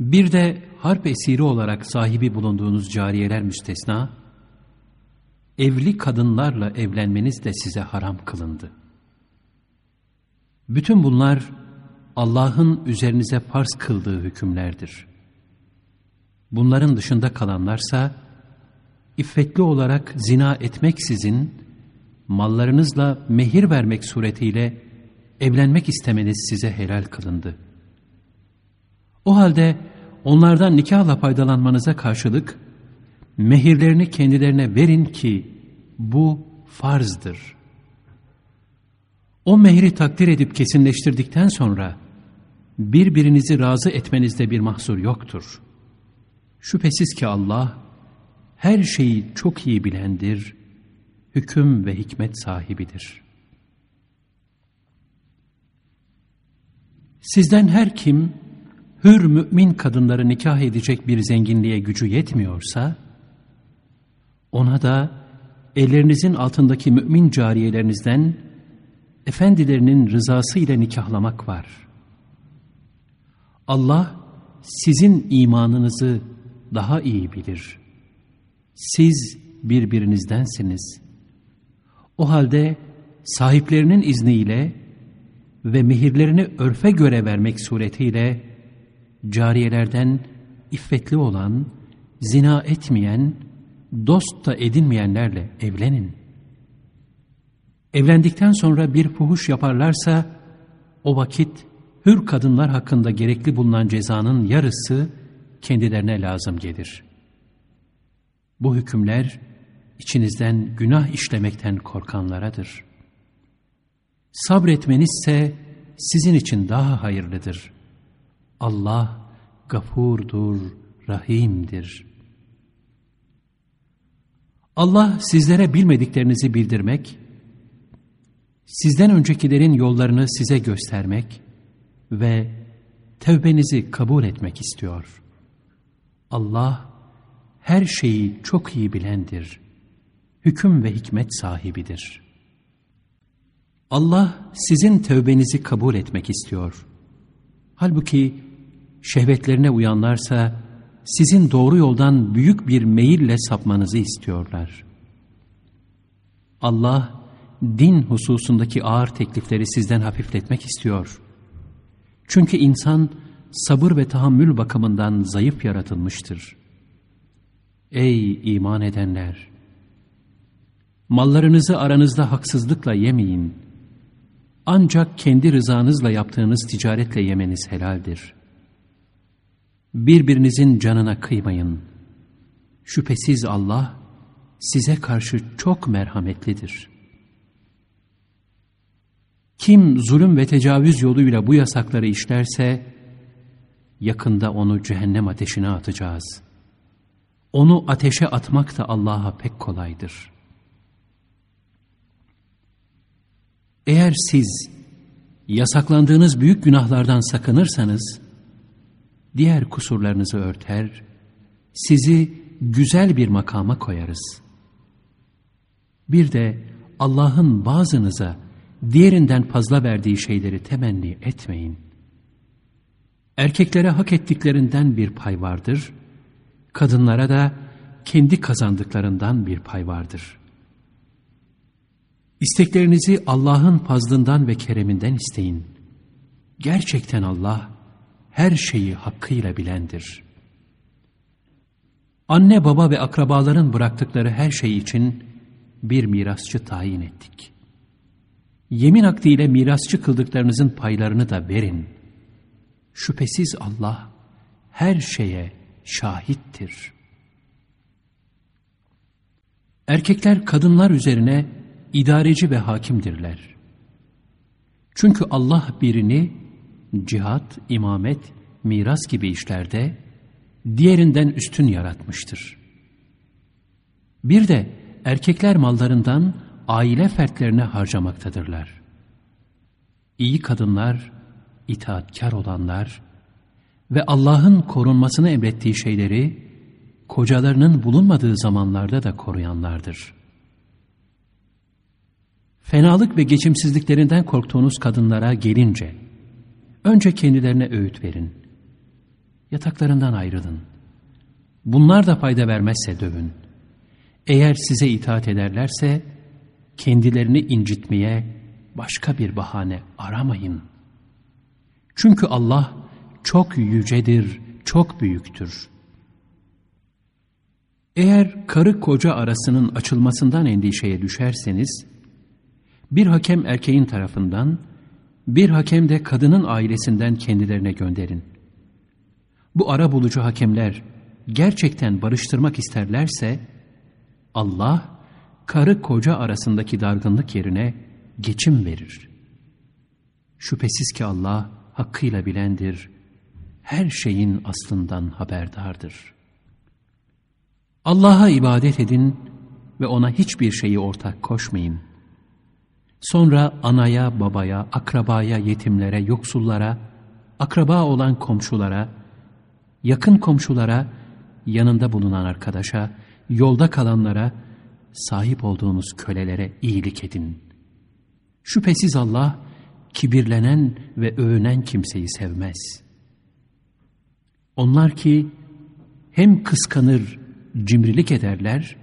Bir de harp esiri olarak sahibi bulunduğunuz cariyeler müstesna, evli kadınlarla evlenmeniz de size haram kılındı. Bütün bunlar Allah'ın üzerinize farz kıldığı hükümlerdir. Bunların dışında kalanlarsa, iffetli olarak zina etmeksizin, mallarınızla mehir vermek suretiyle evlenmek istemeniz size helal kılındı. O halde onlardan nikahla faydalanmanıza karşılık, mehirlerini kendilerine verin ki bu farzdır. O mehri takdir edip kesinleştirdikten sonra birbirinizi razı etmenizde bir mahsur yoktur. Şüphesiz ki Allah her şeyi çok iyi bilendir, hüküm ve hikmet sahibidir. Sizden her kim hür mümin kadınları nikah edecek bir zenginliğe gücü yetmiyorsa, ona da ellerinizin altındaki mümin cariyelerinizden efendilerinin rızası ile nikahlamak var. Allah sizin imanınızı daha iyi bilir. Siz birbirinizdensiniz. O halde sahiplerinin izniyle ve mehirlerini örfe göre vermek suretiyle cariyelerden iffetli olan, zina etmeyen, dost da edinmeyenlerle evlenin. Evlendikten sonra bir fuhuş yaparlarsa o vakit hür kadınlar hakkında gerekli bulunan cezanın yarısı kendilerine lazım gelir. Bu hükümler içinizden günah işlemekten korkanlaradır. Sabretmenizse sizin için daha hayırlıdır. Allah gafurdur, rahimdir. Allah sizlere bilmediklerinizi bildirmek, sizden öncekilerin yollarını size göstermek ve tevbenizi kabul etmek istiyor. Allah her şeyi çok iyi bilendir. Hüküm ve hikmet sahibidir. Allah sizin tevbenizi kabul etmek istiyor. Halbuki şehvetlerine uyanlarsa sizin doğru yoldan büyük bir meyille sapmanızı istiyorlar. Allah din hususundaki ağır teklifleri sizden hafifletmek istiyor. Çünkü insan sabır ve tahammül bakımından zayıf yaratılmıştır. Ey iman edenler! Mallarınızı aranızda haksızlıkla yemeyin. Ancak kendi rızanızla yaptığınız ticaretle yemeniz helaldir. Birbirinizin canına kıymayın. Şüphesiz Allah size karşı çok merhametlidir. Kim zulüm ve tecavüz yoluyla bu yasakları işlerse, yakında onu cehennem ateşine atacağız. Onu ateşe atmak da Allah'a pek kolaydır. Eğer siz yasaklandığınız büyük günahlardan sakınırsanız, diğer kusurlarınızı örter, sizi güzel bir makama koyarız. Bir de Allah'ın bazınıza diğerinden fazla verdiği şeyleri temenni etmeyin. Erkeklere hak ettiklerinden bir pay vardır, kadınlara da kendi kazandıklarından bir pay vardır. İsteklerinizi Allah'ın fazlından ve kereminden isteyin. Gerçekten Allah, her şeyi hakkıyla bilendir. Anne baba ve akrabaların bıraktıkları her şey için bir mirasçı tayin ettik. Yemin akdiyle mirasçı kıldıklarınızın paylarını da verin. Şüphesiz Allah her şeye şahittir. Erkekler kadınlar üzerine idareci ve hakimdirler. Çünkü Allah birini cihat, imamet, miras gibi işlerde diğerinden üstün yaratmıştır. Bir de erkekler mallarından aile fertlerine harcamaktadırlar. İyi kadınlar, itaatkar olanlar ve Allah'ın korunmasını emrettiği şeyleri kocalarının bulunmadığı zamanlarda da koruyanlardır. Fenalık ve geçimsizliklerinden korktuğunuz kadınlara gelince, Önce kendilerine öğüt verin. Yataklarından ayrılın. Bunlar da fayda vermezse dövün. Eğer size itaat ederlerse kendilerini incitmeye başka bir bahane aramayın. Çünkü Allah çok yücedir, çok büyüktür. Eğer karı koca arasının açılmasından endişeye düşerseniz, bir hakem erkeğin tarafından, bir hakem de kadının ailesinden kendilerine gönderin. Bu ara bulucu hakemler gerçekten barıştırmak isterlerse, Allah, karı koca arasındaki dargınlık yerine geçim verir. Şüphesiz ki Allah hakkıyla bilendir, her şeyin aslından haberdardır. Allah'a ibadet edin ve ona hiçbir şeyi ortak koşmayın. Sonra anaya, babaya, akrabaya, yetimlere, yoksullara, akraba olan komşulara, yakın komşulara, yanında bulunan arkadaşa, yolda kalanlara, sahip olduğunuz kölelere iyilik edin. Şüphesiz Allah, kibirlenen ve övünen kimseyi sevmez. Onlar ki hem kıskanır, cimrilik ederler,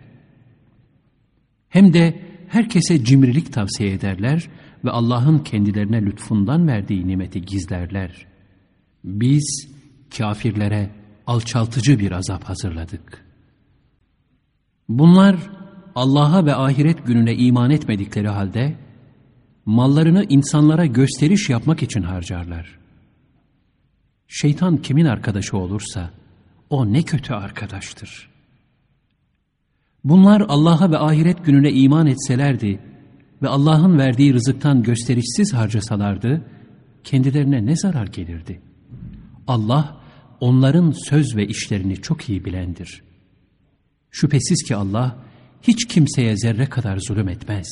hem de herkese cimrilik tavsiye ederler ve Allah'ın kendilerine lütfundan verdiği nimeti gizlerler. Biz kafirlere alçaltıcı bir azap hazırladık. Bunlar Allah'a ve ahiret gününe iman etmedikleri halde mallarını insanlara gösteriş yapmak için harcarlar. Şeytan kimin arkadaşı olursa o ne kötü arkadaştır. Bunlar Allah'a ve ahiret gününe iman etselerdi ve Allah'ın verdiği rızıktan gösterişsiz harcasalardı, kendilerine ne zarar gelirdi? Allah, onların söz ve işlerini çok iyi bilendir. Şüphesiz ki Allah, hiç kimseye zerre kadar zulüm etmez.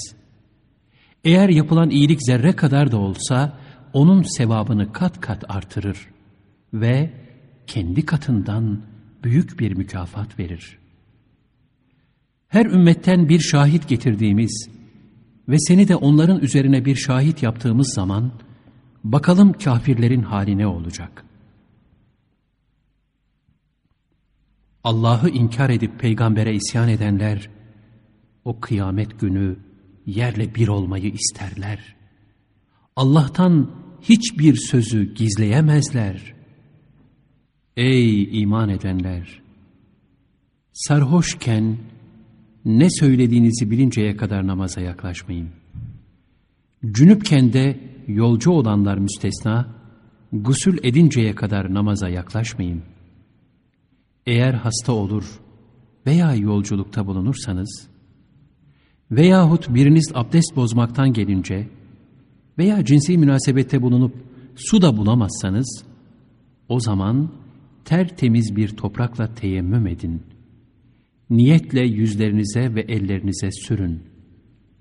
Eğer yapılan iyilik zerre kadar da olsa, onun sevabını kat kat artırır ve kendi katından büyük bir mükafat verir. Her ümmetten bir şahit getirdiğimiz ve seni de onların üzerine bir şahit yaptığımız zaman, bakalım kafirlerin hali ne olacak? Allah'ı inkar edip peygambere isyan edenler, o kıyamet günü yerle bir olmayı isterler. Allah'tan hiçbir sözü gizleyemezler. Ey iman edenler! Sarhoşken ne söylediğinizi bilinceye kadar namaza yaklaşmayın. Cünüpken de yolcu olanlar müstesna, gusül edinceye kadar namaza yaklaşmayın. Eğer hasta olur veya yolculukta bulunursanız, veyahut biriniz abdest bozmaktan gelince veya cinsi münasebette bulunup su da bulamazsanız, o zaman tertemiz bir toprakla teyemmüm edin. Niyetle yüzlerinize ve ellerinize sürün.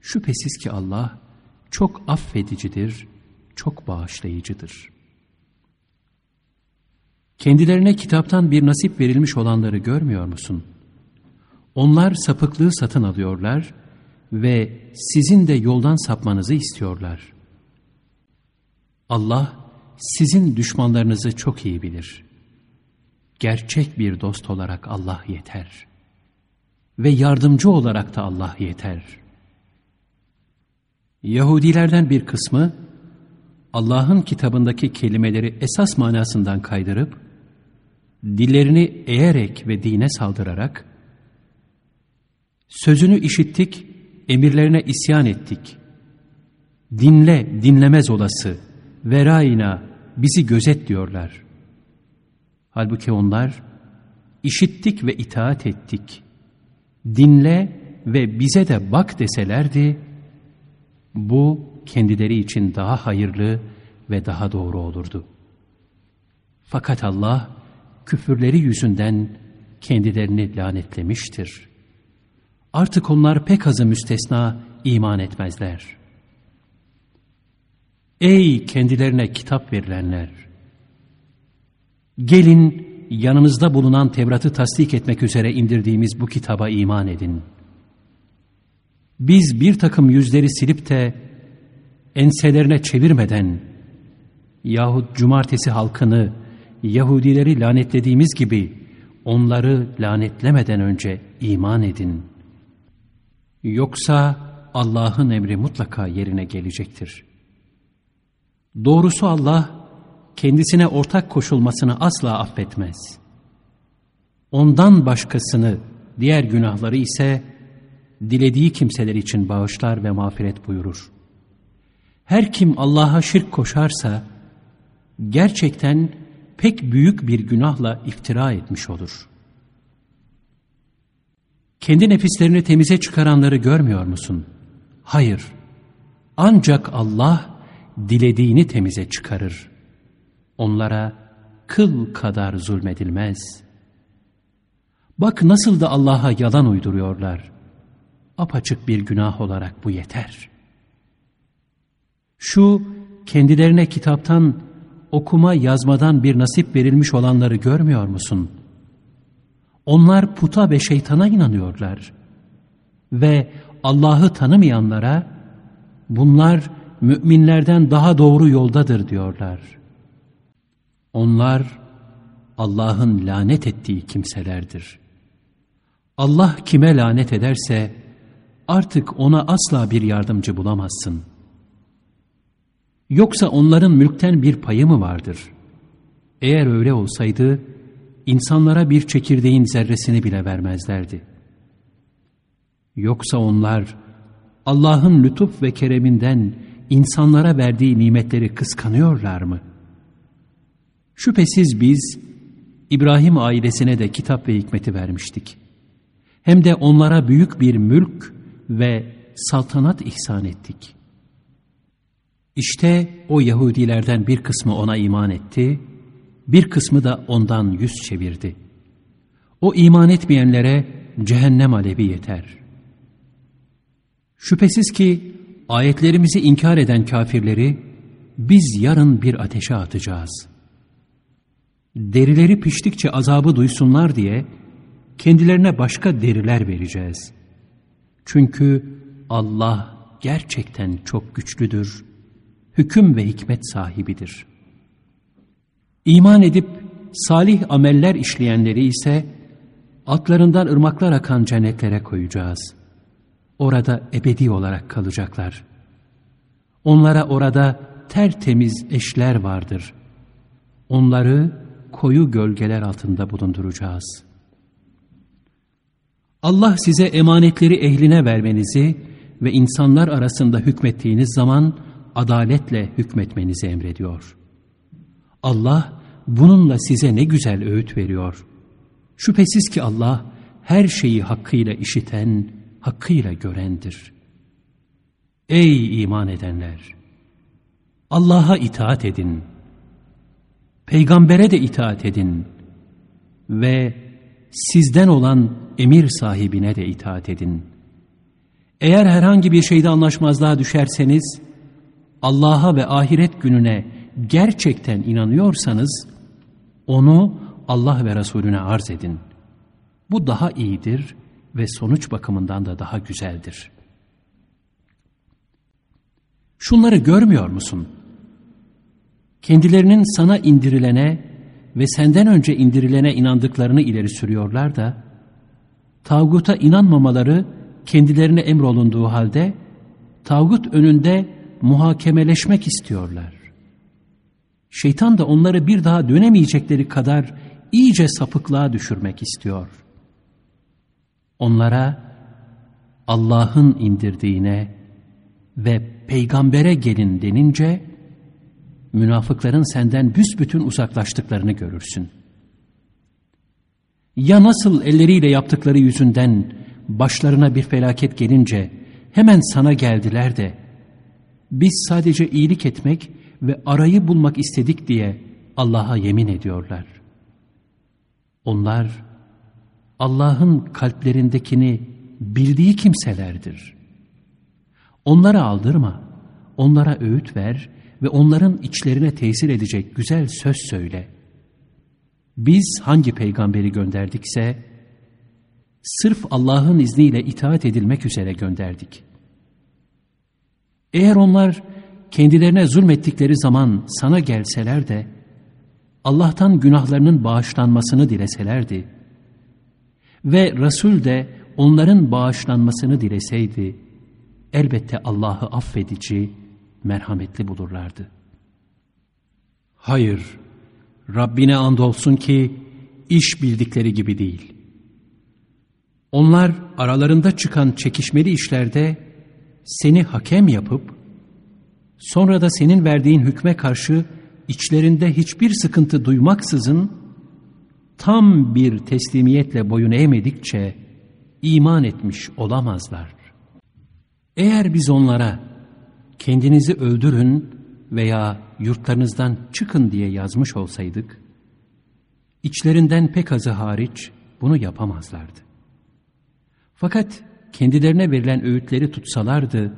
Şüphesiz ki Allah çok affedicidir, çok bağışlayıcıdır. Kendilerine kitaptan bir nasip verilmiş olanları görmüyor musun? Onlar sapıklığı satın alıyorlar ve sizin de yoldan sapmanızı istiyorlar. Allah sizin düşmanlarınızı çok iyi bilir. Gerçek bir dost olarak Allah yeter. Ve yardımcı olarak da Allah yeter. Yahudilerden bir kısmı Allah'ın kitabındaki kelimeleri esas manasından kaydırıp dillerini eğerek ve dine saldırarak sözünü işittik emirlerine isyan ettik. Dinle, dinlemez olası, verayina, bizi gözet diyorlar. Halbuki onlar, işittik ve itaat ettik. Dinle ve bize de bak deselerdi, bu kendileri için daha hayırlı ve daha doğru olurdu. Fakat Allah, küfürleri yüzünden kendilerini lanetlemiştir.'' Artık onlar pek azı müstesna iman etmezler. Ey kendilerine kitap verilenler! Gelin yanınızda bulunan Tevrat'ı tasdik etmek üzere indirdiğimiz bu kitaba iman edin. Biz bir takım yüzleri silip de enselerine çevirmeden yahut cumartesi halkını Yahudileri lanetlediğimiz gibi onları lanetlemeden önce iman edin. Yoksa Allah'ın emri mutlaka yerine gelecektir. Doğrusu Allah kendisine ortak koşulmasını asla affetmez. Ondan başkasını, diğer günahları ise dilediği kimseler için bağışlar ve mağfiret buyurur. Her kim Allah'a şirk koşarsa, gerçekten pek büyük bir günahla iftira etmiş olur. Kendi nefislerini temize çıkaranları görmüyor musun? Hayır. Ancak Allah dilediğini temize çıkarır. Onlara kıl kadar zulmedilmez. Bak nasıl da Allah'a yalan uyduruyorlar. Apaçık bir günah olarak bu yeter. Şu kendilerine kitaptan okuma yazmadan bir nasip verilmiş olanları görmüyor musun? Onlar puta ve şeytana inanıyorlar. Ve Allah'ı tanımayanlara bunlar müminlerden daha doğru yoldadır diyorlar. Onlar Allah'ın lanet ettiği kimselerdir. Allah kime lanet ederse artık ona asla bir yardımcı bulamazsın. Yoksa onların mülkten bir payı mı vardır? Eğer öyle olsaydı insanlara bir çekirdeğin zerresini bile vermezlerdi. Yoksa onlar Allah'ın lütuf ve kereminden insanlara verdiği nimetleri kıskanıyorlar mı? Şüphesiz biz İbrahim ailesine de kitap ve hikmeti vermiştik. Hem de onlara büyük bir mülk ve saltanat ihsan ettik. İşte o Yahudilerden bir kısmı ona iman etti, bir kısmı da ondan yüz çevirdi. O iman etmeyenlere cehennem alevi yeter. Şüphesiz ki ayetlerimizi inkar eden kafirleri biz yarın bir ateşe atacağız. Derileri piştikçe azabı duysunlar diye kendilerine başka deriler vereceğiz. Çünkü Allah gerçekten çok güçlüdür, hüküm ve hikmet sahibidir. İman edip salih ameller işleyenleri ise altlarından ırmaklar akan cennetlere koyacağız. Orada ebedi olarak kalacaklar. Onlara orada tertemiz eşler vardır. Onları koyu gölgeler altında bulunduracağız.'' Allah size emanetleri ehline vermenizi ve insanlar arasında hükmettiğiniz zaman adaletle hükmetmenizi emrediyor. Allah bununla size ne güzel öğüt veriyor. Şüphesiz ki Allah her şeyi hakkıyla işiten, hakkıyla görendir. Ey iman edenler! Allah'a itaat edin. Peygambere de itaat edin. Ve sizden olan emir sahibine de itaat edin. Eğer herhangi bir şeyde anlaşmazlığa düşerseniz, Allah'a ve ahiret gününe gerçekten inanıyorsanız, onu Allah ve Resulüne arz edin. Bu daha iyidir ve sonuç bakımından da daha güzeldir. Şunları görmüyor musun? Kendilerinin sana indirilene ve senden önce indirilene inandıklarını ileri sürüyorlar da, tağuta inanmamaları kendilerine emrolunduğu halde, tağut önünde muhakemeleşmek istiyorlar. Şeytan da onları bir daha dönemeyecekleri kadar iyice sapıklığa düşürmek istiyor. Onlara Allah'ın indirdiğine ve peygambere gelin denince, münafıkların senden büsbütün uzaklaştıklarını görürsün. Ya nasıl elleriyle yaptıkları yüzünden başlarına bir felaket gelince hemen sana geldiler de biz sadece iyilik etmek ve arayı bulmak istedik diye Allah'a yemin ediyorlar. Onlar Allah'ın kalplerindekini bildiği kimselerdir. Onlara aldırma, onlara öğüt ver ve onların içlerine tesir edecek güzel söz söyle. Biz hangi peygamberi gönderdikse, sırf Allah'ın izniyle itaat edilmek üzere gönderdik. Eğer onlar kendilerine zulmettikleri zaman sana gelseler de, Allah'tan günahlarının bağışlanmasını dileselerdi ve Resul de onların bağışlanmasını dileseydi, elbette Allah'ı affedici, merhametli bulurlardı. Hayır, Rabbine andolsun ki iş bildikleri gibi değil. Onlar aralarında çıkan çekişmeli işlerde seni hakem yapıp, sonra da senin verdiğin hükme karşı içlerinde hiçbir sıkıntı duymaksızın, tam bir teslimiyetle boyun eğmedikçe iman etmiş olamazlar. Eğer biz onlara kendinizi öldürün veya yurtlarınızdan çıkın diye yazmış olsaydık, içlerinden pek azı hariç bunu yapamazlardı. Fakat kendilerine verilen öğütleri tutsalardı,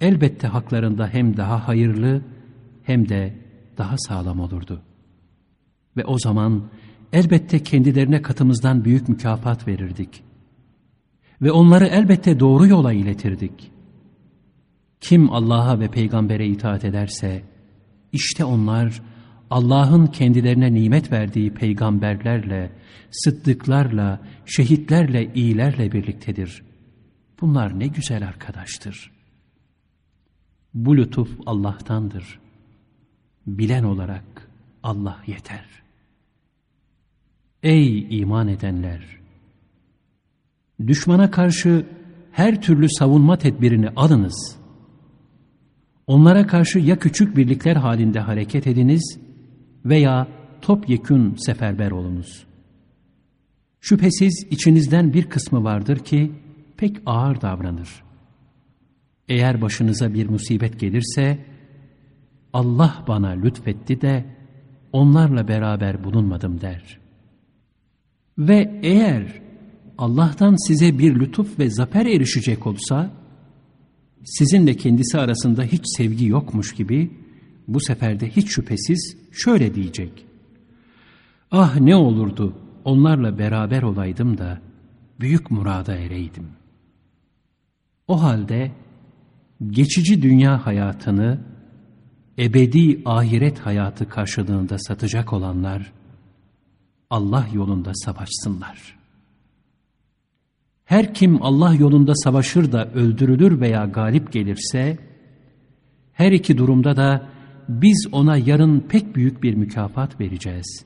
elbette haklarında hem daha hayırlı hem de daha sağlam olurdu. Ve o zaman elbette kendilerine katımızdan büyük mükafat verirdik. Ve onları elbette doğru yola iletirdik. Kim Allah'a ve peygambere itaat ederse, işte onlar Allah'ın kendilerine nimet verdiği peygamberlerle, sıddıklarla, şehitlerle, iyilerle birliktedir. Bunlar ne güzel arkadaştır. Bu lütuf Allah'tandır. Bilen olarak Allah yeter. Ey iman edenler! Düşmana karşı her türlü savunma tedbirini alınız. Onlara karşı ya küçük birlikler halinde hareket ediniz veya topyekün seferber olunuz. Şüphesiz içinizden bir kısmı vardır ki pek ağır davranır. Eğer başınıza bir musibet gelirse, Allah bana lütfetti de onlarla beraber bulunmadım der. Ve eğer Allah'tan size bir lütuf ve zafer erişecek olsa, sizinle kendisi arasında hiç sevgi yokmuş gibi, bu sefer de hiç şüphesiz şöyle diyecek. Ah ne olurdu onlarla beraber olaydım da büyük murada ereydim. O halde geçici dünya hayatını ebedi ahiret hayatı karşılığında satacak olanlar Allah yolunda savaşsınlar. Her kim Allah yolunda savaşır da öldürülür veya galip gelirse, her iki durumda da biz ona yarın pek büyük bir mükafat vereceğiz.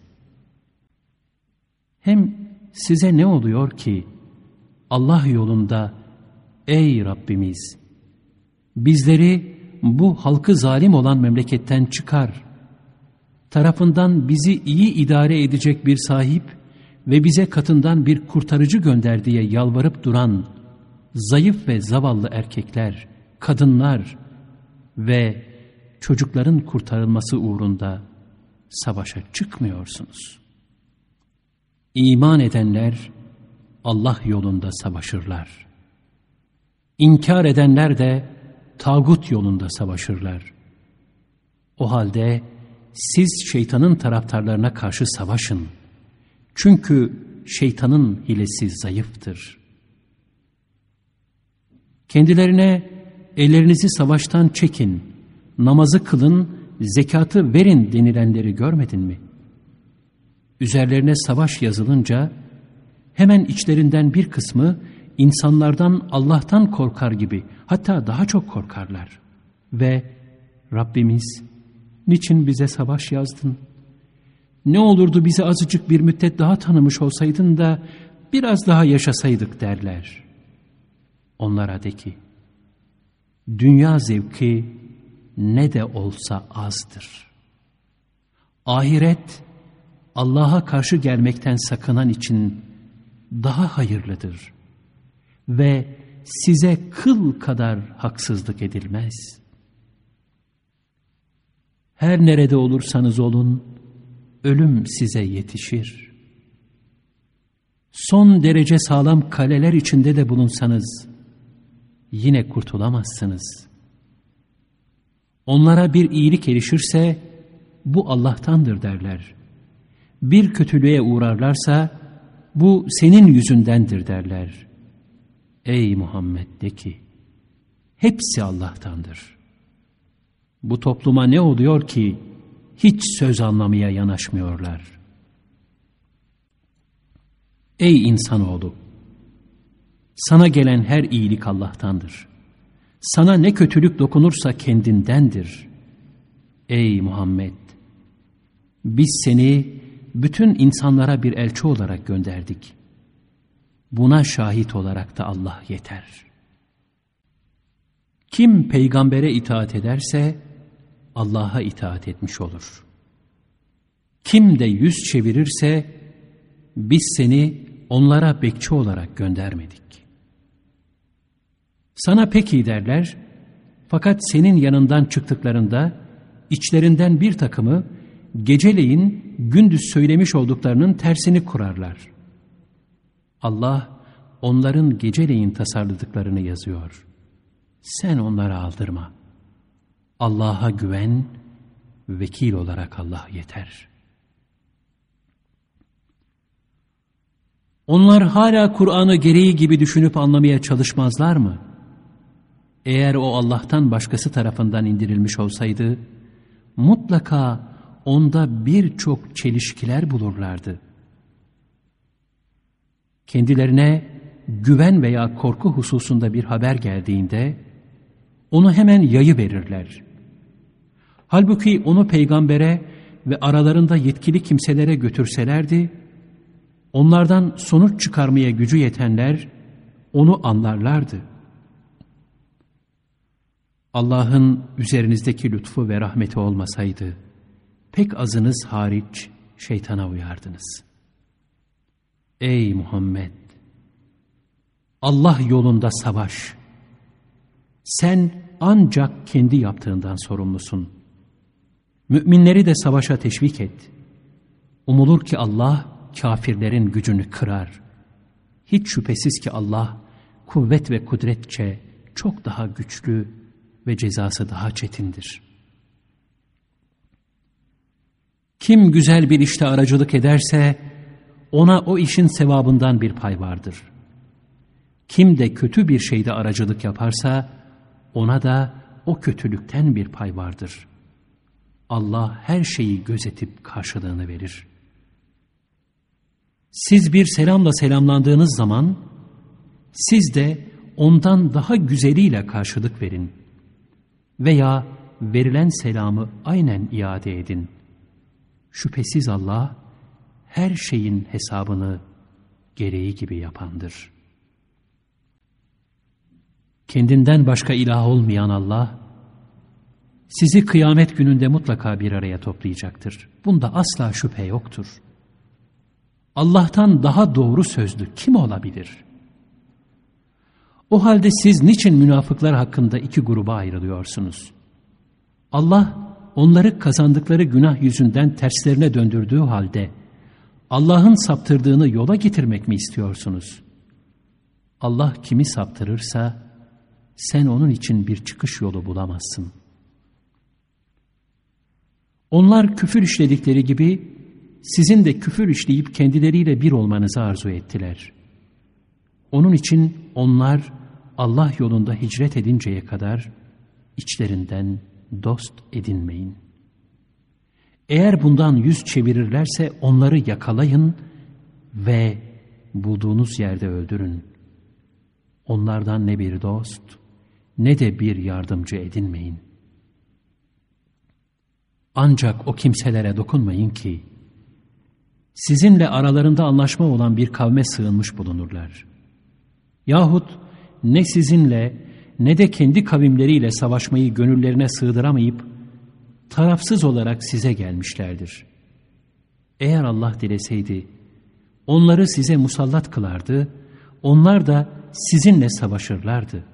Hem size ne oluyor ki Allah yolunda ey Rabbimiz bizleri bu halkı zalim olan memleketten çıkar. Tarafından bizi iyi idare edecek bir sahip ve bize katından bir kurtarıcı gönder diye yalvarıp duran zayıf ve zavallı erkekler, kadınlar ve çocukların kurtarılması uğrunda savaşa çıkmıyorsunuz. İman edenler Allah yolunda savaşırlar. İnkar edenler de tağut yolunda savaşırlar. O halde siz şeytanın taraftarlarına karşı savaşın. Çünkü şeytanın hilesi zayıftır. Kendilerine ellerinizi savaştan çekin, namazı kılın, zekatı verin denilenleri görmedin mi? Üzerlerine savaş yazılınca hemen içlerinden bir kısmı insanlardan Allah'tan korkar gibi hatta daha çok korkarlar. Ve Rabbimiz niçin bize savaş yazdın? Ne olurdu bizi azıcık bir müddet daha tanımış olsaydın da biraz daha yaşasaydık derler. Onlara de ki, dünya zevki ne de olsa azdır. Ahiret, Allah'a karşı gelmekten sakınan için daha hayırlıdır. Ve size kıl kadar haksızlık edilmez. Her nerede olursanız olun, ölüm size yetişir. Son derece sağlam kaleler içinde de bulunsanız, yine kurtulamazsınız. Onlara bir iyilik erişirse, bu Allah'tandır derler. Bir kötülüğe uğrarlarsa, bu senin yüzündendir derler. Ey Muhammed de ki, hepsi Allah'tandır. Bu topluma ne oluyor ki, hiç söz anlamaya yanaşmıyorlar. Ey insanoğlu! Sana gelen her iyilik Allah'tandır. Sana ne kötülük dokunursa kendindendir. Ey Muhammed! Biz seni bütün insanlara bir elçi olarak gönderdik. Buna şahit olarak da Allah yeter. Kim peygambere itaat ederse Allah'a itaat etmiş olur. Kim de yüz çevirirse biz seni onlara bekçi olarak göndermedik. Sana peki derler fakat senin yanından çıktıklarında içlerinden bir takımı geceleyin gündüz söylemiş olduklarının tersini kurarlar. Allah onların geceleyin tasarladıklarını yazıyor. Sen onlara aldırma. Allah'a güven, vekil olarak Allah yeter. Onlar hala Kur'an'ı gereği gibi düşünüp anlamaya çalışmazlar mı? Eğer o Allah'tan başkası tarafından indirilmiş olsaydı, mutlaka onda birçok çelişkiler bulurlardı. Kendilerine güven veya korku hususunda bir haber geldiğinde, onu hemen yayı verirler. Halbuki onu peygambere ve aralarında yetkili kimselere götürselerdi, onlardan sonuç çıkarmaya gücü yetenler onu anlarlardı. Allah'ın üzerinizdeki lütfu ve rahmeti olmasaydı, pek azınız hariç şeytana uyardınız. Ey Muhammed! Allah yolunda savaş. Sen ancak kendi yaptığından sorumlusun. Müminleri de savaşa teşvik et. Umulur ki Allah kafirlerin gücünü kırar. Hiç şüphesiz ki Allah kuvvet ve kudretçe çok daha güçlü ve cezası daha çetindir. Kim güzel bir işte aracılık ederse ona o işin sevabından bir pay vardır. Kim de kötü bir şeyde aracılık yaparsa ona da o kötülükten bir pay vardır. Allah her şeyi gözetip karşılığını verir. Siz bir selamla selamlandığınız zaman siz de ondan daha güzeliyle karşılık verin. Veya verilen selamı aynen iade edin. Şüphesiz Allah her şeyin hesabını gereği gibi yapandır. Kendinden başka ilah olmayan Allah, sizi kıyamet gününde mutlaka bir araya toplayacaktır. Bunda asla şüphe yoktur. Allah'tan daha doğru sözlü kim olabilir? O halde siz niçin münafıklar hakkında iki gruba ayrılıyorsunuz? Allah onları kazandıkları günah yüzünden terslerine döndürdüğü halde Allah'ın saptırdığını yola getirmek mi istiyorsunuz? Allah kimi saptırırsa sen onun için bir çıkış yolu bulamazsın. Onlar küfür işledikleri gibi sizin de küfür işleyip kendileriyle bir olmanızı arzu ettiler. Onun için onlar Allah yolunda hicret edinceye kadar içlerinden dost edinmeyin. Eğer bundan yüz çevirirlerse onları yakalayın ve bulduğunuz yerde öldürün. Onlardan ne bir dost ne de bir yardımcı edinmeyin. Ancak o kimselere dokunmayın ki sizinle aralarında anlaşma olan bir kavme sığınmış bulunurlar. Yahut ne sizinle ne de kendi kavimleriyle savaşmayı gönüllerine sığdıramayıp tarafsız olarak size gelmişlerdir. Eğer Allah dileseydi onları size musallat kılardı, onlar da sizinle savaşırlardı.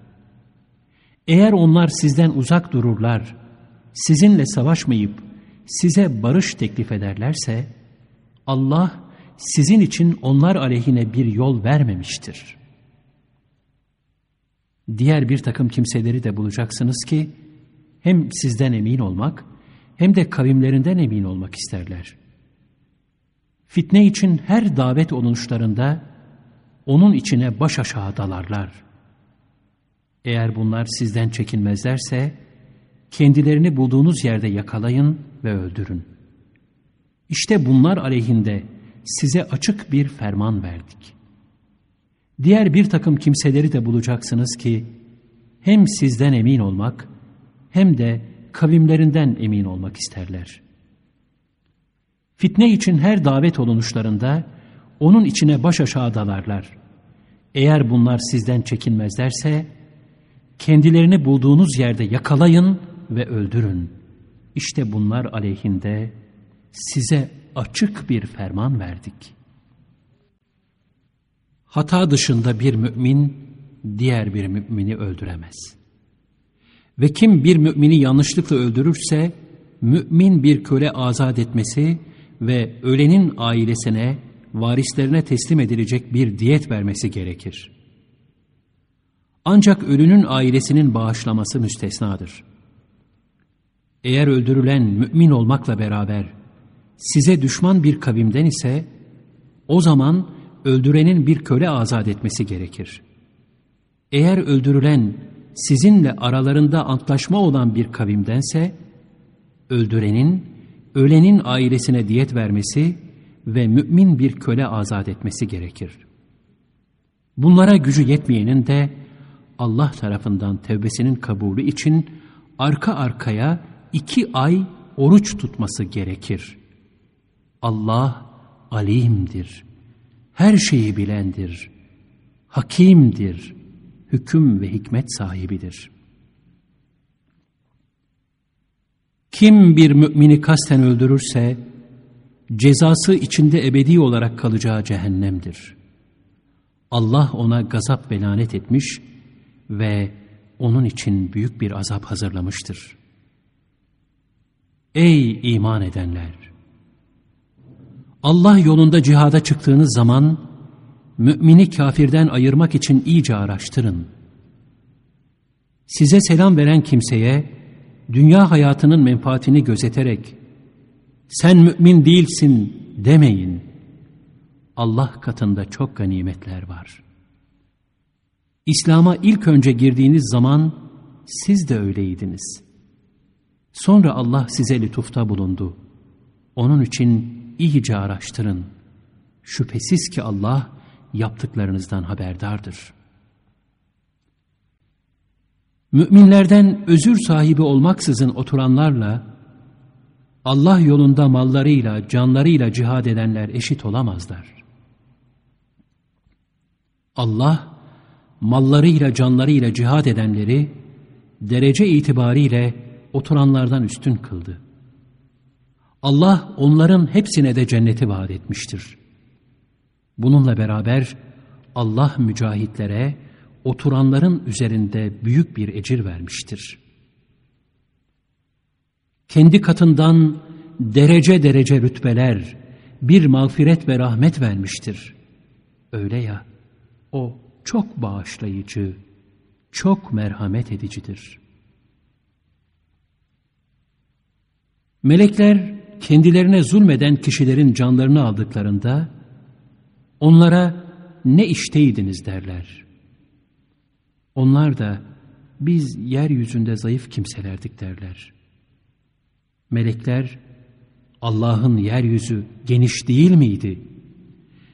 Eğer onlar sizden uzak dururlar, sizinle savaşmayıp size barış teklif ederlerse, Allah sizin için onlar aleyhine bir yol vermemiştir. Diğer bir takım kimseleri de bulacaksınız ki, hem sizden emin olmak, hem de kavimlerinden emin olmak isterler. Fitne için her davet olunuşlarında, onun içine baş aşağı dalarlar. Eğer bunlar sizden çekinmezlerse, kendilerini bulduğunuz yerde yakalayın ve öldürün.'' İşte bunlar aleyhinde size açık bir ferman verdik. Diğer bir takım kimseleri de bulacaksınız ki hem sizden emin olmak hem de kavimlerinden emin olmak isterler. Fitne için her davet olunuşlarında onun içine baş aşağı dalarlar. Eğer bunlar sizden çekinmezlerse kendilerini bulduğunuz yerde yakalayın ve öldürün. İşte bunlar aleyhinde size açık bir ferman verdik. Hata dışında bir mümin diğer bir mümini öldüremez. Ve kim bir mümini yanlışlıkla öldürürse mümin bir köle azat etmesi ve ölenin ailesine, varislerine teslim edilecek bir diyet vermesi gerekir. Ancak ölünün ailesinin bağışlaması müstesnadır. Eğer öldürülen mümin olmakla beraber size düşman bir kavimden ise o zaman öldürenin bir köle azat etmesi gerekir. Eğer öldürülen sizinle aralarında antlaşma olan bir kavimdense öldürenin ölenin ailesine diyet vermesi ve mümin bir köle azat etmesi gerekir. Bunlara gücü yetmeyenin de Allah tarafından tevbesinin kabulü için arka arkaya iki ay oruç tutması gerekir. Allah alimdir, her şeyi bilendir, hakimdir, hüküm ve hikmet sahibidir. Kim bir mümini kasten öldürürse, cezası içinde ebedi olarak kalacağı cehennemdir. Allah ona gazap ve lanet etmiş ve onun için büyük bir azap hazırlamıştır. Ey iman edenler! Allah yolunda cihada çıktığınız zaman, mümini kafirden ayırmak için iyice araştırın. Size selam veren kimseye, dünya hayatının menfaatini gözeterek, sen mümin değilsin demeyin. Allah katında çok ganimetler var. İslam'a ilk önce girdiğiniz zaman siz de öyleydiniz. Sonra Allah size lütufta bulundu. Onun için iyice araştırın. Şüphesiz ki Allah yaptıklarınızdan haberdardır. Müminlerden özür sahibi olmaksızın oturanlarla Allah yolunda mallarıyla, canlarıyla cihad edenler eşit olamazlar. Allah mallarıyla, canlarıyla cihad edenleri derece itibariyle oturanlardan üstün kıldı. Allah onların hepsine de cenneti vaat etmiştir. Bununla beraber Allah mücahitlere oturanların üzerinde büyük bir ecir vermiştir. Kendi katından derece derece rütbeler, bir mağfiret ve rahmet vermiştir. Öyle ya, o çok bağışlayıcı, çok merhamet edicidir. Melekler kendilerine zulmeden kişilerin canlarını aldıklarında onlara ne işteydiniz derler. Onlar da biz yeryüzünde zayıf kimselerdik derler. Melekler Allah'ın yeryüzü geniş değil miydi?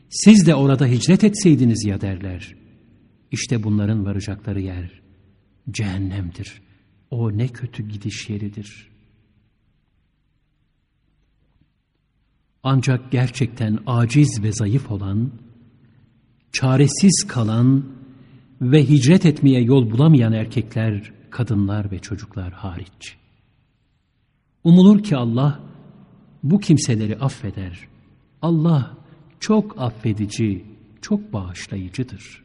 Siz de orada hicret etseydiniz ya derler. İşte bunların varacakları yer cehennemdir. O ne kötü gidiş yeridir.'' Ancak gerçekten aciz ve zayıf olan, çaresiz kalan ve hicret etmeye yol bulamayan erkekler, kadınlar ve çocuklar hariç. Umulur ki Allah bu kimseleri affeder. Allah çok affedici, çok bağışlayıcıdır.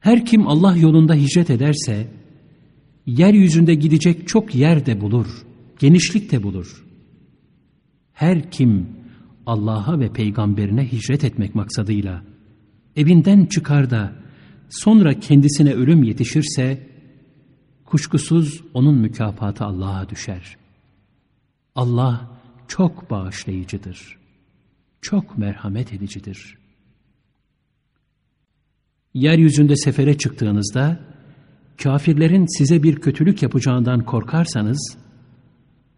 Her kim Allah yolunda hicret ederse, yeryüzünde gidecek çok yer de bulur, genişlik de bulur. Her kim Allah'a ve peygamberine hicret etmek maksadıyla evinden çıkar da sonra kendisine ölüm yetişirse kuşkusuz onun mükafatı Allah'a düşer. Allah çok bağışlayıcıdır. Çok merhamet edicidir. Yeryüzünde sefere çıktığınızda kafirlerin size bir kötülük yapacağından korkarsanız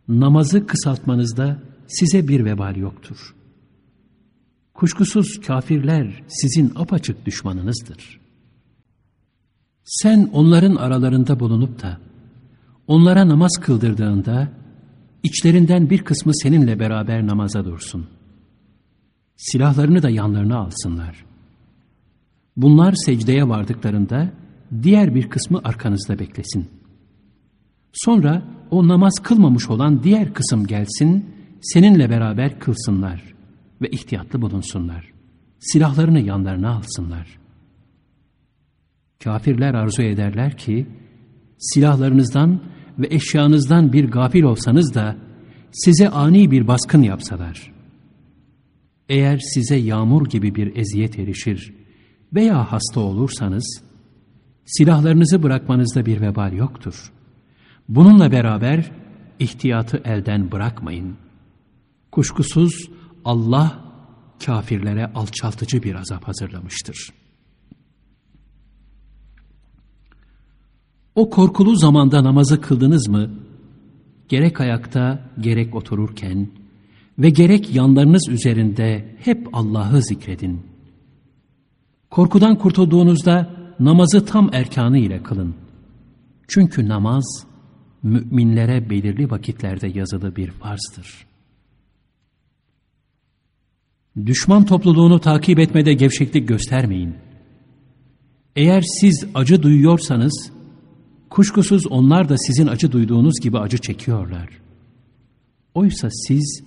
namazı kısaltmanızda size bir vebal yoktur. Kuşkusuz kafirler sizin apaçık düşmanınızdır. Sen onların aralarında bulunup da onlara namaz kıldırdığında içlerinden bir kısmı seninle beraber namaza dursun. Silahlarını da yanlarına alsınlar. Bunlar secdeye vardıklarında diğer bir kısmı arkanızda beklesin. Sonra o namaz kılmamış olan diğer kısım gelsin, seninle beraber kılsınlar ve ihtiyatlı bulunsunlar. Silahlarını yanlarına alsınlar. Kafirler arzu ederler ki, silahlarınızdan ve eşyanızdan bir gafil olsanız da size ani bir baskın yapsalar. Eğer size yağmur gibi bir eziyet erişir veya hasta olursanız, silahlarınızı bırakmanızda bir vebal yoktur. Bununla beraber ihtiyatı elden bırakmayın. Kuşkusuz Allah kafirlere alçaltıcı bir azap hazırlamıştır. O korkulu zamanda namazı kıldınız mı? Gerek ayakta, gerek otururken ve gerek yanlarınız üzerinde hep Allah'ı zikredin. Korkudan kurtulduğunuzda namazı tam erkanı ile kılın. Çünkü namaz müminlere belirli vakitlerde yazılı bir farzdır. Düşman topluluğunu takip etmede gevşeklik göstermeyin. Eğer siz acı duyuyorsanız, kuşkusuz onlar da sizin acı duyduğunuz gibi acı çekiyorlar. Oysa siz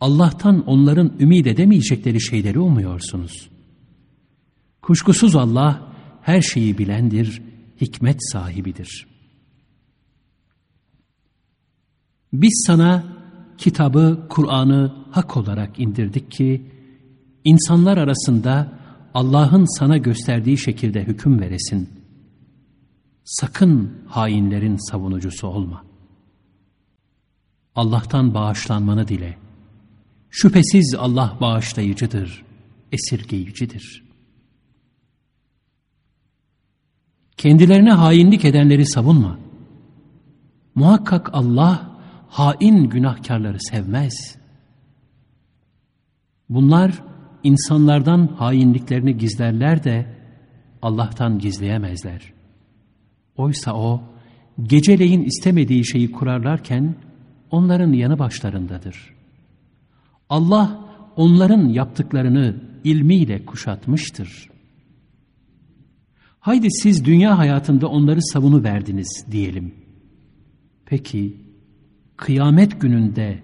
Allah'tan onların ümid edemeyecekleri şeyleri umuyorsunuz. Kuşkusuz Allah her şeyi bilendir, hikmet sahibidir. Biz sana kitabı, Kur'an'ı hak olarak indirdik ki, insanlar arasında Allah'ın sana gösterdiği şekilde hüküm veresin. Sakın hainlerin savunucusu olma. Allah'tan bağışlanmanı dile. Şüphesiz Allah bağışlayıcıdır, esirgeyicidir. Kendilerine hainlik edenleri savunma. Muhakkak Allah hain günahkarları sevmez. Bunlar insanlardan hainliklerini gizlerler de Allah'tan gizleyemezler. Oysa O geceleyin istemediği şeyi kurarlarken onların yanı başlarındadır. Allah onların yaptıklarını ilmiyle kuşatmıştır. Haydi siz dünya hayatında onları savunu verdiniz diyelim. Peki kıyamet gününde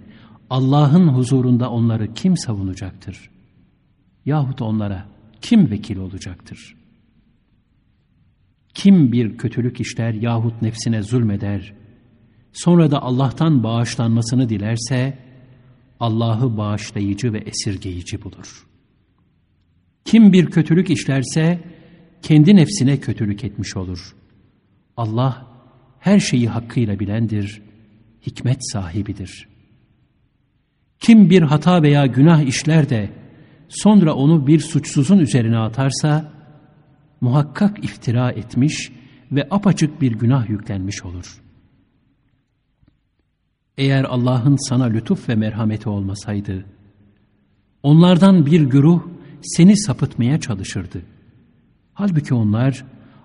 Allah'ın huzurunda onları kim savunacaktır? Yahut onlara kim vekil olacaktır? Kim bir kötülük işler yahut nefsine zulmeder, sonra da Allah'tan bağışlanmasını dilerse, Allah'ı bağışlayıcı ve esirgeyici bulur. Kim bir kötülük işlerse, kendi nefsine kötülük etmiş olur. Allah her şeyi hakkıyla bilendir, hikmet sahibidir. Kim bir hata veya günah işler de sonra onu bir suçsuzun üzerine atarsa muhakkak iftira etmiş ve apaçık bir günah yüklenmiş olur. Eğer Allah'ın sana lütuf ve merhameti olmasaydı, onlardan bir güruh seni sapıtmaya çalışırdı. Halbuki onlar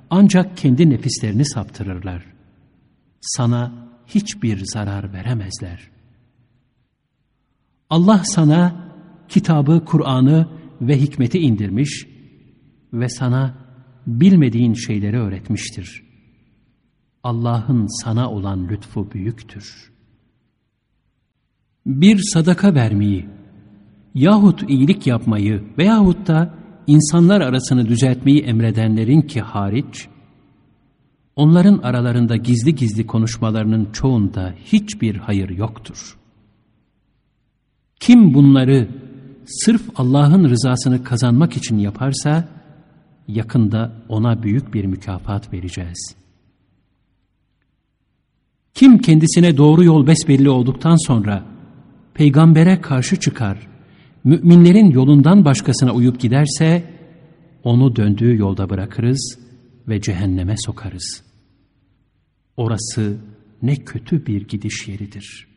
ancak kendi nefislerini saptırırlar. Sana hiçbir zarar veremezler. Allah sana kitabı, Kur'an'ı ve hikmeti indirmiş ve sana bilmediğin şeyleri öğretmiştir. Allah'ın sana olan lütfu büyüktür. Bir sadaka vermeyi yahut iyilik yapmayı veyahut da insanlar arasını düzeltmeyi emredenlerin ki hariç, onların aralarında gizli gizli konuşmalarının çoğunda hiçbir hayır yoktur. Kim bunları sırf Allah'ın rızasını kazanmak için yaparsa, yakında ona büyük bir mükafat vereceğiz. Kim kendisine doğru yol besbelli olduktan sonra, peygambere karşı çıkar müminlerin yolundan başkasına uyup giderse, onu döndüğü yolda bırakırız ve cehenneme sokarız. Orası ne kötü bir gidiş yeridir.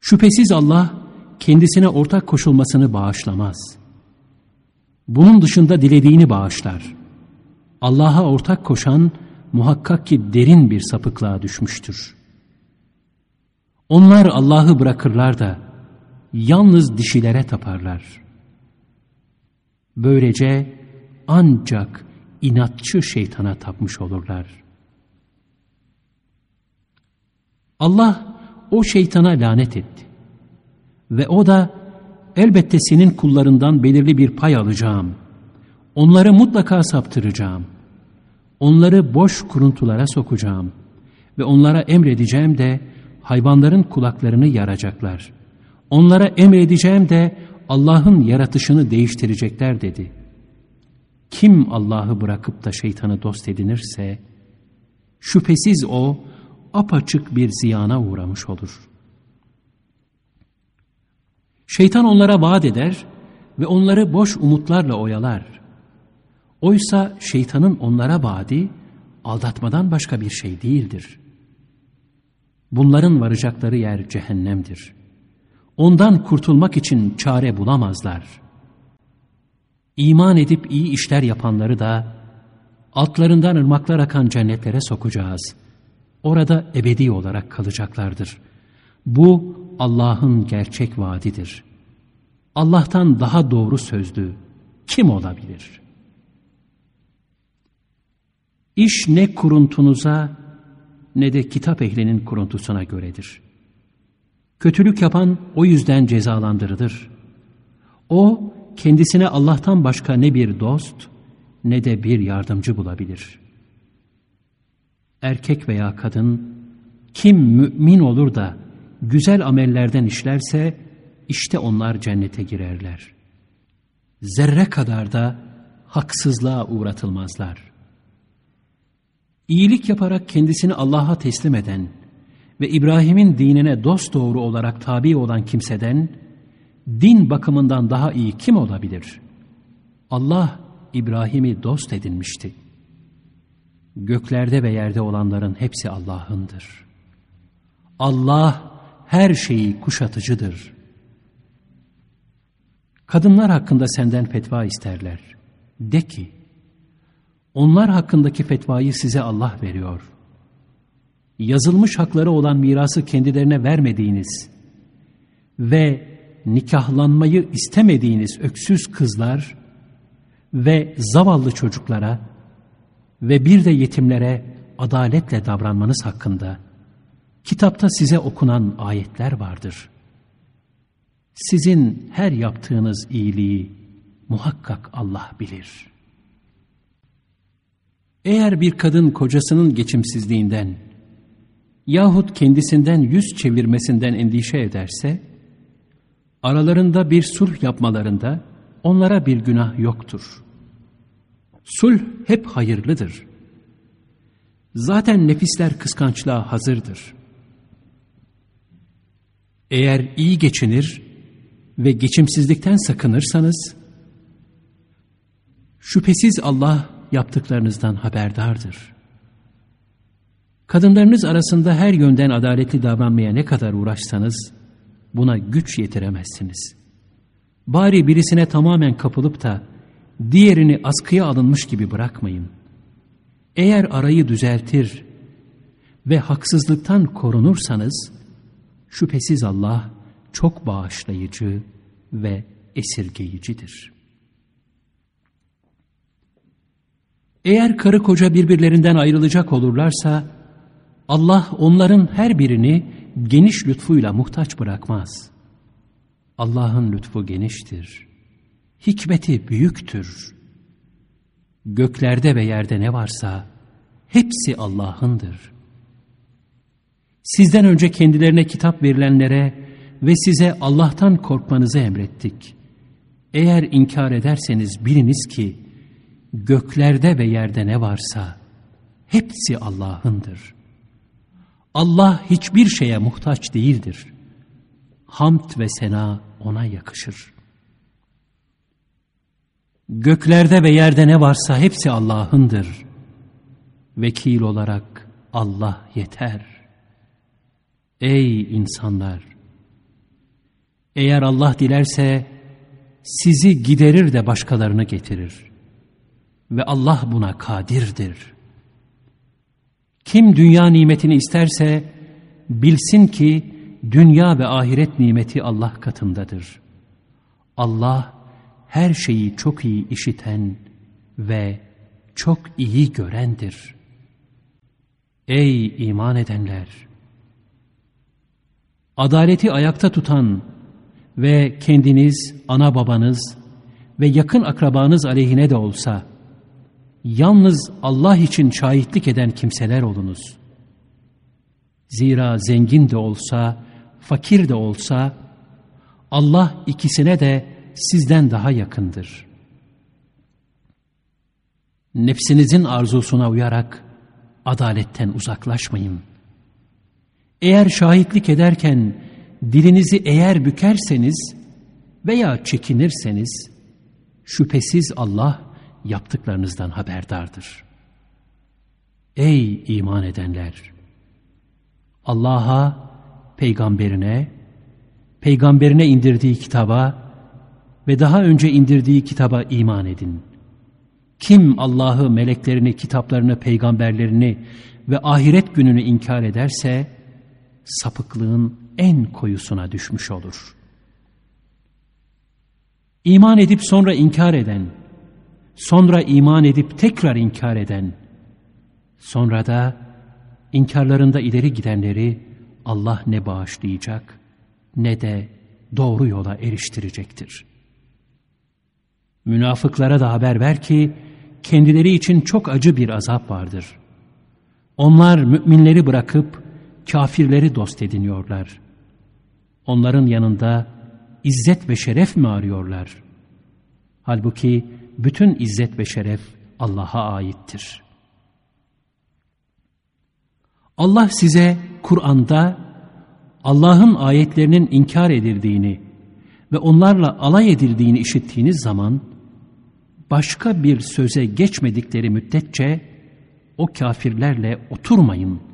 Şüphesiz Allah kendisine ortak koşulmasını bağışlamaz. Bunun dışında dilediğini bağışlar. Allah'a ortak koşan muhakkak ki derin bir sapıklığa düşmüştür. Onlar Allah'ı bırakırlar da yalnız dişilere taparlar. Böylece ancak inatçı şeytana tapmış olurlar. Allah o şeytana lanet etti. Ve o da elbette senin kullarından belirli bir pay alacağım. Onları mutlaka saptıracağım. Onları boş kuruntulara sokacağım. Ve onlara emredeceğim de hayvanların kulaklarını yaracaklar. Onlara emredeceğim de Allah'ın yaratışını değiştirecekler dedi. Kim Allah'ı bırakıp da şeytanı dost edinirse, şüphesiz o apaçık bir ziyana uğramış olur. Şeytan onlara vaat eder ve onları boş umutlarla oyalar. Oysa şeytanın onlara vaadi aldatmadan başka bir şey değildir. Bunların varacakları yer cehennemdir. Ondan kurtulmak için çare bulamazlar. İman edip iyi işler yapanları da altlarından ırmaklar akan cennetlere sokacağız. Orada ebedi olarak kalacaklardır. Bu Allah'ın gerçek vaadidir. Allah'tan daha doğru sözlü kim olabilir? İş ne kuruntunuza ne de kitap ehlinin kuruntusuna göredir. Kötülük yapan o yüzden cezalandırılır. O kendisine Allah'tan başka ne bir dost ne de bir yardımcı bulabilir. Erkek veya kadın kim mümin olur da güzel amellerden işlerse işte onlar cennete girerler. Zerre kadar da haksızlığa uğratılmazlar. İyilik yaparak kendisini Allah'a teslim eden ve İbrahim'in dinine dost doğru olarak tabi olan kimseden din bakımından daha iyi kim olabilir? Allah İbrahim'i dost edinmişti. Göklerde ve yerde olanların hepsi Allah'ındır. Allah her şeyi kuşatıcıdır. Kadınlar hakkında senden fetva isterler. De ki, onlar hakkındaki fetvayı size Allah veriyor. Yazılmış hakları olan mirası kendilerine vermediğiniz ve nikahlanmayı istemediğiniz öksüz kızlar ve zavallı çocuklara ve bir de yetimlere adaletle davranmanız hakkında kitapta size okunan ayetler vardır. Sizin her yaptığınız iyiliği muhakkak Allah bilir. Eğer bir kadın kocasının geçimsizliğinden yahut kendisinden yüz çevirmesinden endişe ederse, aralarında bir sulh yapmalarında onlara bir günah yoktur. Sulh hep hayırlıdır. Zaten nefisler kıskançlığa hazırdır. Eğer iyi geçinir ve geçimsizlikten sakınırsanız, şüphesiz Allah yaptıklarınızdan haberdardır. Kadınlarınız arasında her yönden adaletli davranmaya ne kadar uğraşsanız, buna güç yetiremezsiniz. Bari birisine tamamen kapılıp da diğerini askıya alınmış gibi bırakmayın. Eğer arayı düzeltir ve haksızlıktan korunursanız şüphesiz Allah çok bağışlayıcı ve esirgeyicidir. Eğer karı koca birbirlerinden ayrılacak olurlarsa Allah onların her birini geniş lütfuyla muhtaç bırakmaz. Allah'ın lütfu geniştir. Hikmeti büyüktür. Göklerde ve yerde ne varsa hepsi Allah'ındır. Sizden önce kendilerine kitap verilenlere ve size Allah'tan korkmanızı emrettik. Eğer inkar ederseniz biliniz ki göklerde ve yerde ne varsa hepsi Allah'ındır. Allah hiçbir şeye muhtaç değildir. Hamd ve sena ona yakışır. Göklerde ve yerde ne varsa hepsi Allah'ındır. Vekil olarak Allah yeter. Ey insanlar! Eğer Allah dilerse sizi giderir de başkalarını getirir. Ve Allah buna kadirdir. Kim dünya nimetini isterse bilsin ki dünya ve ahiret nimeti Allah katındadır. Allah her şeyi çok iyi işiten ve çok iyi görendir. Ey iman edenler! Adaleti ayakta tutan ve kendiniz, ana babanız ve yakın akrabanız aleyhine de olsa, yalnız Allah için şahitlik eden kimseler olunuz. Zira zengin de olsa, fakir de olsa, Allah ikisine de sizden daha yakındır. Nefsinizin arzusuna uyarak adaletten uzaklaşmayın. Eğer şahitlik ederken dilinizi eğer bükerseniz veya çekinirseniz şüphesiz Allah yaptıklarınızdan haberdardır. Ey iman edenler! Allah'a, peygamberine, peygamberine indirdiği kitaba ve daha önce indirdiği kitaba iman edin. Kim Allah'ı, meleklerini, kitaplarını, peygamberlerini ve ahiret gününü inkar ederse, sapıklığın en koyusuna düşmüş olur. İman edip sonra inkar eden, sonra iman edip tekrar inkar eden, sonra da inkarlarında ileri gidenleri Allah ne bağışlayacak ne de doğru yola eriştirecektir. Münafıklara da haber ver ki kendileri için çok acı bir azap vardır. Onlar müminleri bırakıp kafirleri dost ediniyorlar. Onların yanında izzet ve şeref mi arıyorlar? Halbuki bütün izzet ve şeref Allah'a aittir. Allah size Kur'an'da Allah'ın ayetlerinin inkar edildiğini ve onlarla alay edildiğini işittiğiniz zaman başka bir söze geçmedikleri müddetçe o kafirlerle oturmayın.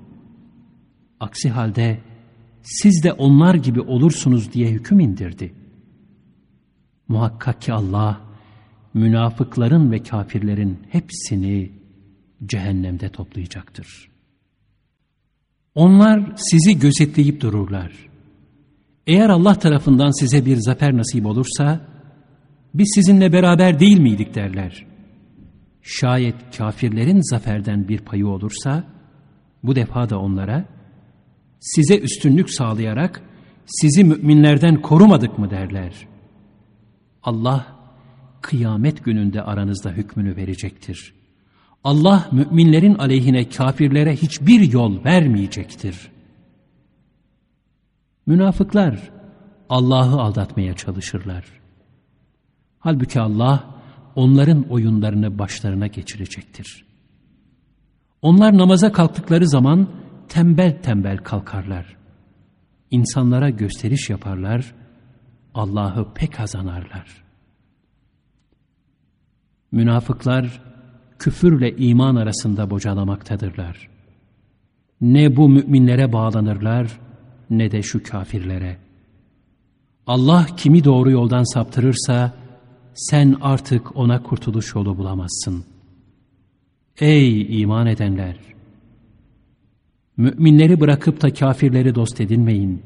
Aksi halde siz de onlar gibi olursunuz diye hüküm indirdi. Muhakkak ki Allah münafıkların ve kafirlerin hepsini cehennemde toplayacaktır. Onlar sizi gözetleyip dururlar. Eğer Allah tarafından size bir zafer nasip olursa, biz sizinle beraber değil miydik derler. Şayet kafirlerin zaferden bir payı olursa, bu defa da onlara, size üstünlük sağlayarak sizi müminlerden korumadık mı derler. Allah kıyamet gününde aranızda hükmünü verecektir. Allah müminlerin aleyhine kafirlere hiçbir yol vermeyecektir. Münafıklar Allah'ı aldatmaya çalışırlar. Halbuki Allah onların oyunlarını başlarına geçirecektir. Onlar namaza kalktıkları zaman tembel tembel kalkarlar. İnsanlara gösteriş yaparlar, Allah'ı pek azanarlar. Münafıklar küfürle iman arasında bocalamaktadırlar. Ne bu müminlere bağlanırlar ne de şu kafirlere. Allah kimi doğru yoldan saptırırsa sen artık ona kurtuluş yolu bulamazsın. Ey iman edenler! Müminleri bırakıp da kafirleri dost edinmeyin.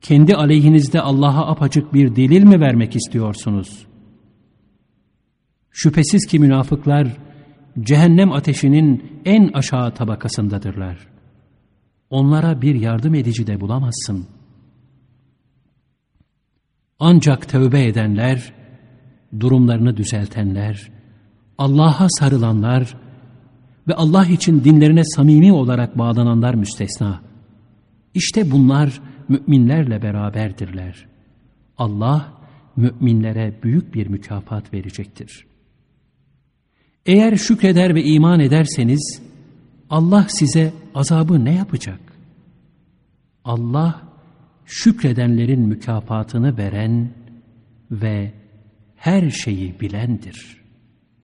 Kendi aleyhinizde Allah'a apaçık bir delil mi vermek istiyorsunuz? Şüphesiz ki münafıklar cehennem ateşinin en aşağı tabakasındadırlar. Onlara bir yardım edici de bulamazsın. Ancak tövbe edenler, durumlarını düzeltenler, Allah'a sarılanlar, ve Allah için dinlerine samimi olarak bağlananlar müstesna. İşte bunlar müminlerle beraberdirler. Allah müminlere büyük bir mükafat verecektir. Eğer şükreder ve iman ederseniz Allah size azabı ne yapacak? Allah şükredenlerin mükafatını veren ve her şeyi bilendir.''